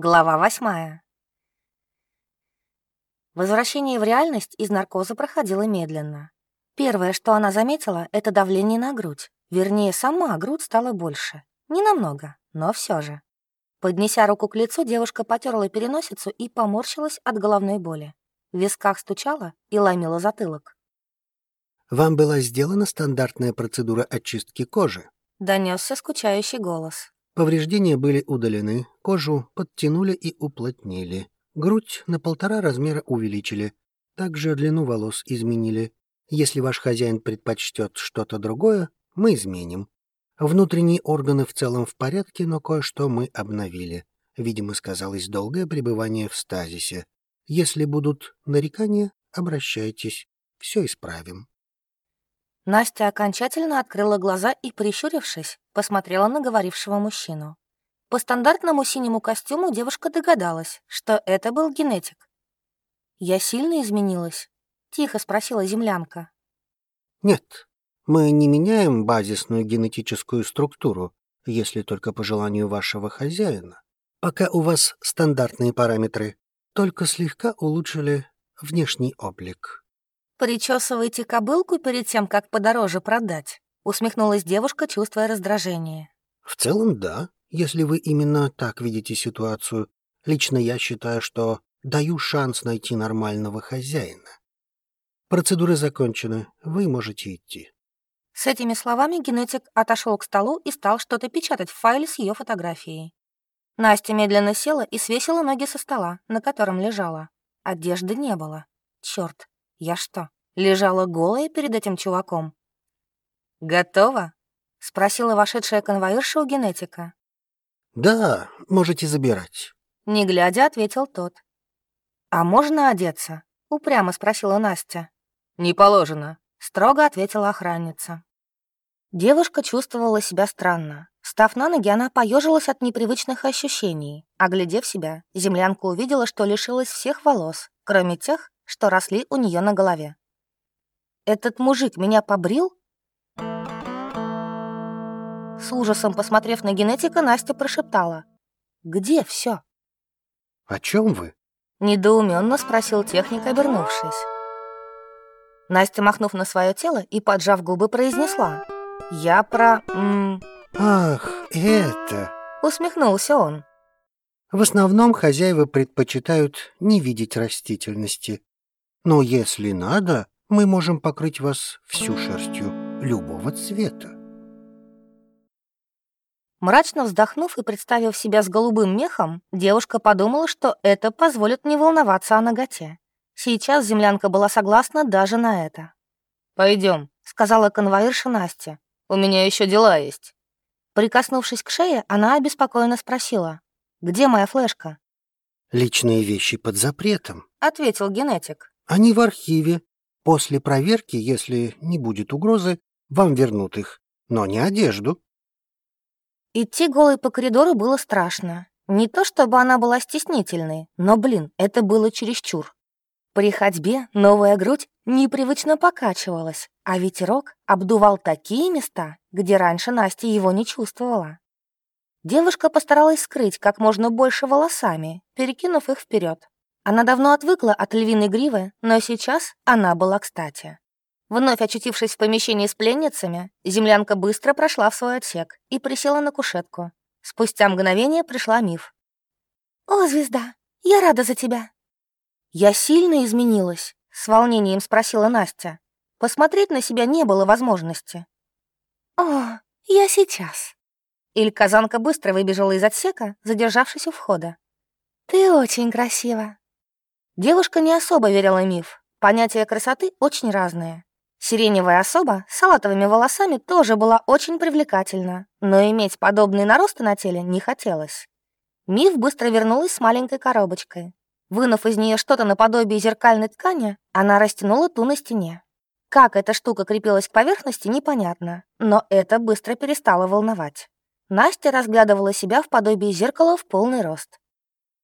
Глава восьмая. Возвращение в реальность из наркоза проходило медленно. Первое, что она заметила, это давление на грудь. Вернее, сама грудь стала больше. Не намного, но все же. Поднеся руку к лицу, девушка потерла переносицу и поморщилась от головной боли. В висках стучала и ломила затылок. «Вам была сделана стандартная процедура очистки кожи», — донесся скучающий голос. Повреждения были удалены, кожу подтянули и уплотнили. Грудь на полтора размера увеличили. Также длину волос изменили. Если ваш хозяин предпочтет что-то другое, мы изменим. Внутренние органы в целом в порядке, но кое-что мы обновили. Видимо, сказалось долгое пребывание в стазисе. Если будут нарекания, обращайтесь. Все исправим. Настя окончательно открыла глаза и, прищурившись, посмотрела на говорившего мужчину. По стандартному синему костюму девушка догадалась, что это был генетик. «Я сильно изменилась?» — тихо спросила землянка. «Нет, мы не меняем базисную генетическую структуру, если только по желанию вашего хозяина. Пока у вас стандартные параметры, только слегка улучшили внешний облик». «Причесываете кобылку перед тем, как подороже продать?» — усмехнулась девушка, чувствуя раздражение. «В целом, да, если вы именно так видите ситуацию. Лично я считаю, что даю шанс найти нормального хозяина. Процедуры закончены, вы можете идти». С этими словами генетик отошел к столу и стал что-то печатать в файле с ее фотографией. Настя медленно села и свесила ноги со стола, на котором лежала. Одежды не было. Черт, я что, лежала голая перед этим чуваком? «Готово?» — спросила вошедшая конвоирша у генетика. «Да, можете забирать», — не глядя ответил тот. «А можно одеться?» — упрямо спросила Настя. «Не положено», — строго ответила охранница. Девушка чувствовала себя странно. Став на ноги, она поежилась от непривычных ощущений. Оглядев себя, землянка увидела, что лишилась всех волос, кроме тех, что росли у нее на голове. «Этот мужик меня побрил?» С ужасом посмотрев на генетика, Настя прошептала. «Где все? «О чем вы?» Недоуменно спросил техник, обернувшись. Настя, махнув на свое тело и поджав губы, произнесла. «Я про... М «Ах, это...» Усмехнулся он. В основном хозяева предпочитают не видеть растительности. Но если надо, мы можем покрыть вас всю шерстью любого цвета. Мрачно вздохнув и представив себя с голубым мехом, девушка подумала, что это позволит не волноваться о ноготе. Сейчас землянка была согласна даже на это. Пойдем, сказала конвоирша Настя. «У меня еще дела есть». Прикоснувшись к шее, она обеспокоенно спросила. «Где моя флешка?» «Личные вещи под запретом», — ответил генетик. Они в архиве. После проверки, если не будет угрозы, вам вернут их, но не одежду. Идти голой по коридору было страшно. Не то чтобы она была стеснительной, но, блин, это было чересчур. При ходьбе новая грудь непривычно покачивалась, а ветерок обдувал такие места, где раньше Настя его не чувствовала. Девушка постаралась скрыть как можно больше волосами, перекинув их вперед. Она давно отвыкла от львиной гривы, но сейчас она была кстати. Вновь очутившись в помещении с пленницами, землянка быстро прошла в свой отсек и присела на кушетку. Спустя мгновение пришла Миф. «О, звезда, я рада за тебя!» «Я сильно изменилась?» — с волнением спросила Настя. Посмотреть на себя не было возможности. «О, я сейчас!» Иль-казанка быстро выбежала из отсека, задержавшись у входа. «Ты очень красива!» Девушка не особо верила миф. Понятия красоты очень разные. Сиреневая особа с салатовыми волосами тоже была очень привлекательна, но иметь подобные наросты на теле не хотелось. Миф быстро вернулась с маленькой коробочкой. Вынув из нее что-то наподобие зеркальной ткани, она растянула ту на стене. Как эта штука крепилась к поверхности, непонятно, но это быстро перестало волновать. Настя разглядывала себя в подобии зеркала в полный рост.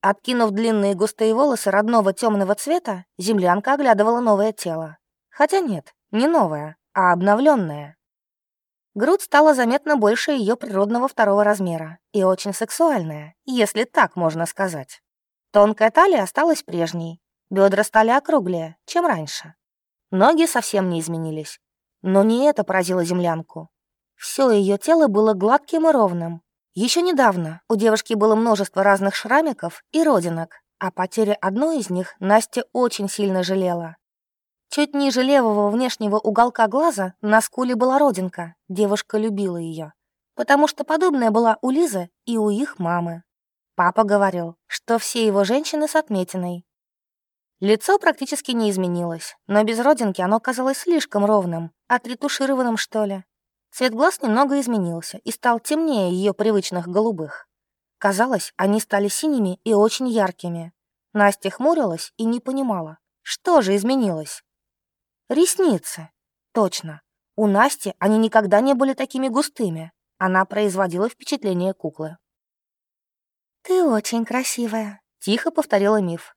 Откинув длинные густые волосы родного темного цвета, землянка оглядывала новое тело. Хотя нет, не новое, а обновленное. Грудь стала заметно больше ее природного второго размера и очень сексуальная, если так можно сказать. Тонкая талия осталась прежней, бедра стали округлее, чем раньше. Ноги совсем не изменились. Но не это поразило землянку. Все ее тело было гладким и ровным. Еще недавно у девушки было множество разных шрамиков и родинок, а потеря одной из них Настя очень сильно жалела. Чуть ниже левого внешнего уголка глаза на скуле была родинка. Девушка любила ее, потому что подобная была у Лизы и у их мамы. Папа говорил, что все его женщины с отметиной. Лицо практически не изменилось, но без родинки оно казалось слишком ровным, отретушированным, что ли. Цвет глаз немного изменился и стал темнее ее привычных голубых. Казалось, они стали синими и очень яркими. Настя хмурилась и не понимала, что же изменилось. Ресницы. Точно. У Насти они никогда не были такими густыми. Она производила впечатление куклы. «Ты очень красивая», — тихо повторила миф.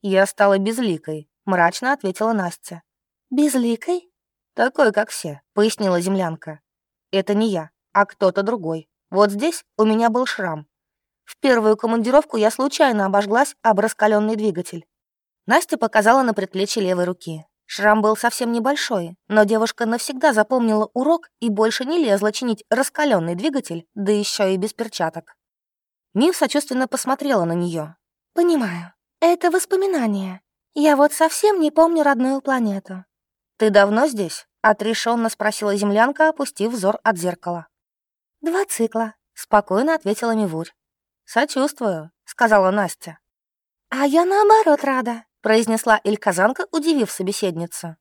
«Я стала безликой», — мрачно ответила Настя. «Безликой?» «Такой, как все», — пояснила землянка. «Это не я, а кто-то другой. Вот здесь у меня был шрам. В первую командировку я случайно обожглась об раскаленный двигатель. Настя показала на предплечье левой руки. Шрам был совсем небольшой, но девушка навсегда запомнила урок и больше не лезла чинить раскаленный двигатель, да еще и без перчаток. Мив сочувственно посмотрела на нее. «Понимаю, это воспоминания. Я вот совсем не помню родную планету». «Ты давно здесь?» — отрешенно спросила землянка, опустив взор от зеркала. «Два цикла», — спокойно ответила Мивурь. «Сочувствую», — сказала Настя. «А я наоборот рада произнесла Ильказанка, удивив собеседницу.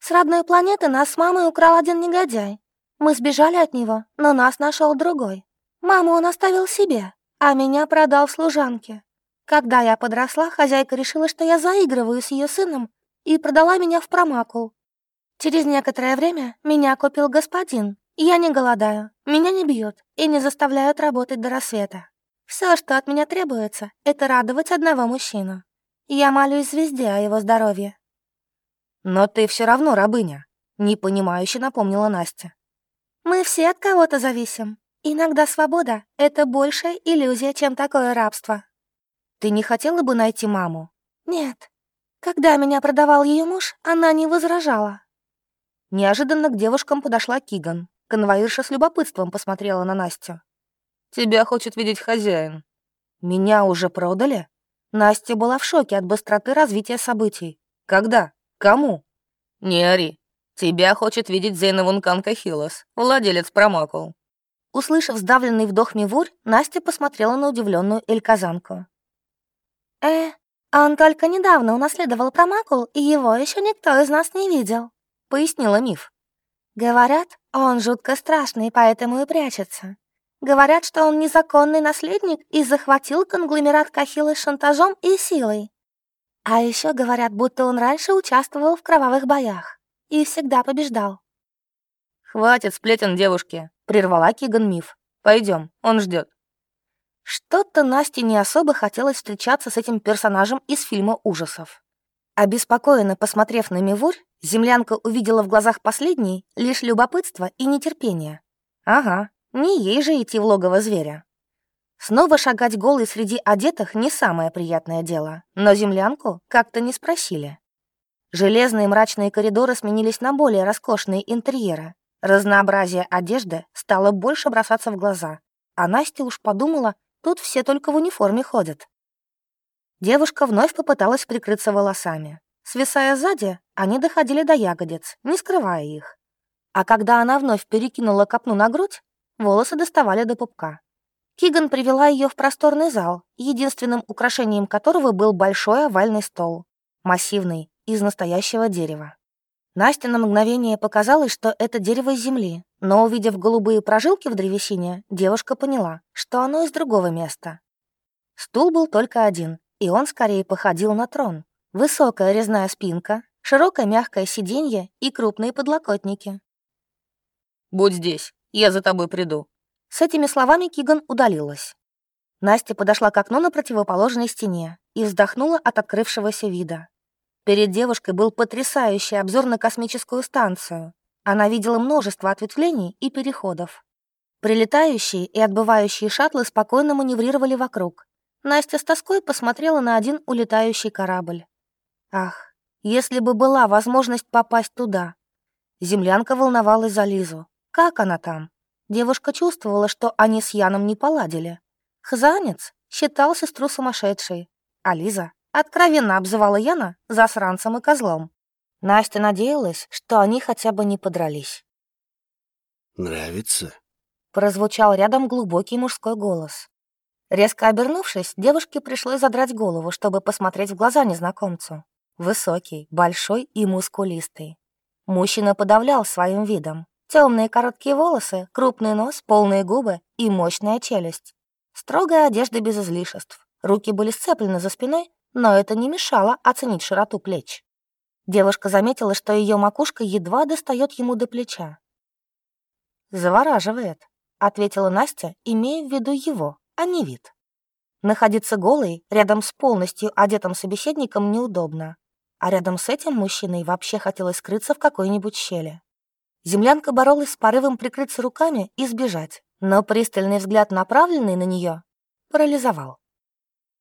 «С родной планеты нас с мамой украл один негодяй. Мы сбежали от него, но нас нашел другой. Маму он оставил себе, а меня продал служанке. Когда я подросла, хозяйка решила, что я заигрываю с ее сыном и продала меня в промакул. Через некоторое время меня купил господин. Я не голодаю, меня не бьют и не заставляют работать до рассвета. Все, что от меня требуется, это радовать одного мужчину. Я молюсь звезде о его здоровье». «Но ты все равно рабыня», — непонимающе напомнила Настя. «Мы все от кого-то зависим. Иногда свобода — это большая иллюзия, чем такое рабство». «Ты не хотела бы найти маму?» «Нет. Когда меня продавал ее муж, она не возражала». Неожиданно к девушкам подошла Киган. Конвоирша с любопытством посмотрела на Настю. «Тебя хочет видеть хозяин». «Меня уже продали?» Настя была в шоке от быстроты развития событий. Когда? Кому? Не ори. Тебя хочет видеть Зейнавун Хилос, владелец промокол. Услышав сдавленный вдох Мивур, Настя посмотрела на удивленную Эльказанку. «Э, он только недавно унаследовал промакул, и его еще никто из нас не видел», — пояснила Миф. «Говорят, он жутко страшный, поэтому и прячется. Говорят, что он незаконный наследник и захватил конгломерат Кахилы шантажом и силой. А еще говорят, будто он раньше участвовал в кровавых боях и всегда побеждал. «Хватит сплетен девушки», — прервала Киган миф. Пойдем, он ждет. Что-то Насте не особо хотелось встречаться с этим персонажем из фильма ужасов. Обеспокоенно посмотрев на Мивурь, землянка увидела в глазах последней лишь любопытство и нетерпение. Ага, не ей же идти в логово зверя. Снова шагать голой среди одетых не самое приятное дело, но землянку как-то не спросили. Железные мрачные коридоры сменились на более роскошные интерьеры. Разнообразие одежды стало больше бросаться в глаза, а Настя уж подумала, тут все только в униформе ходят. Девушка вновь попыталась прикрыться волосами. Свисая сзади, они доходили до ягодиц, не скрывая их. А когда она вновь перекинула копну на грудь, волосы доставали до пупка. Киган привела ее в просторный зал, единственным украшением которого был большой овальный стол, массивный, из настоящего дерева. Настя на мгновение показалось, что это дерево из земли, но, увидев голубые прожилки в древесине, девушка поняла, что оно из другого места. Стул был только один, и он скорее походил на трон. Высокая резная спинка, широкое мягкое сиденье и крупные подлокотники. «Будь здесь», я за тобой приду». С этими словами Киган удалилась. Настя подошла к окну на противоположной стене и вздохнула от открывшегося вида. Перед девушкой был потрясающий обзор на космическую станцию. Она видела множество ответвлений и переходов. Прилетающие и отбывающие шаттлы спокойно маневрировали вокруг. Настя с тоской посмотрела на один улетающий корабль. Ах, если бы была возможность попасть туда. Землянка волновалась за Лизу. Как она там? Девушка чувствовала, что они с Яном не поладили. Хзанец считал сестру сумасшедшей, а Лиза откровенно обзывала Яна засранцем и козлом. Настя надеялась, что они хотя бы не подрались. «Нравится?» Прозвучал рядом глубокий мужской голос. Резко обернувшись, девушке пришлось задрать голову, чтобы посмотреть в глаза незнакомцу. Высокий, большой и мускулистый. Мужчина подавлял своим видом. Темные короткие волосы, крупный нос, полные губы и мощная челюсть. Строгая одежда без излишеств. Руки были сцеплены за спиной, но это не мешало оценить широту плеч. Девушка заметила, что ее макушка едва достает ему до плеча. «Завораживает», — ответила Настя, имея в виду его, а не вид. Находиться голой рядом с полностью одетым собеседником неудобно, а рядом с этим мужчиной вообще хотелось скрыться в какой-нибудь щели. Землянка боролась с порывом прикрыться руками и сбежать, но пристальный взгляд, направленный на нее, парализовал.